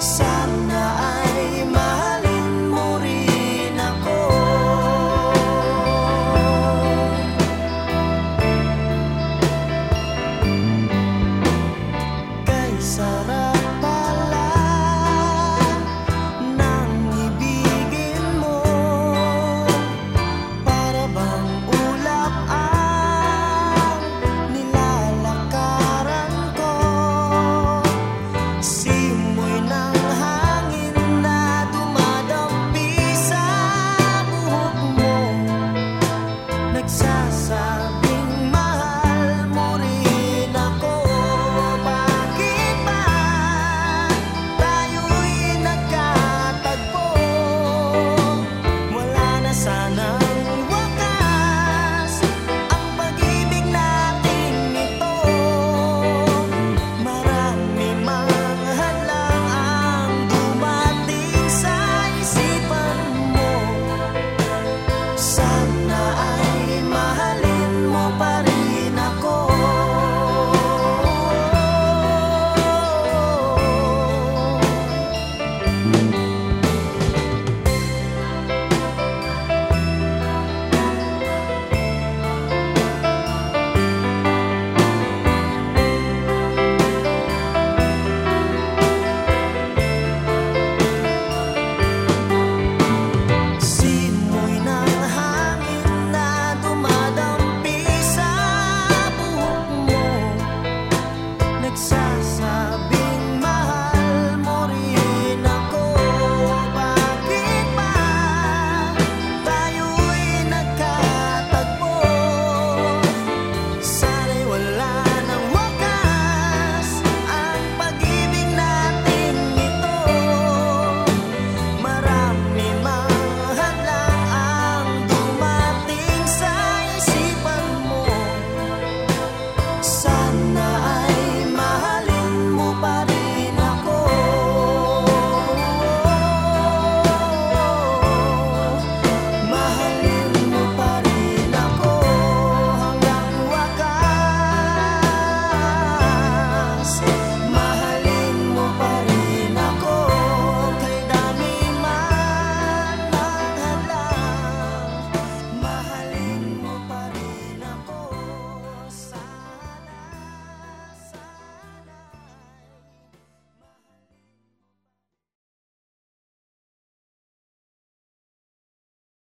side.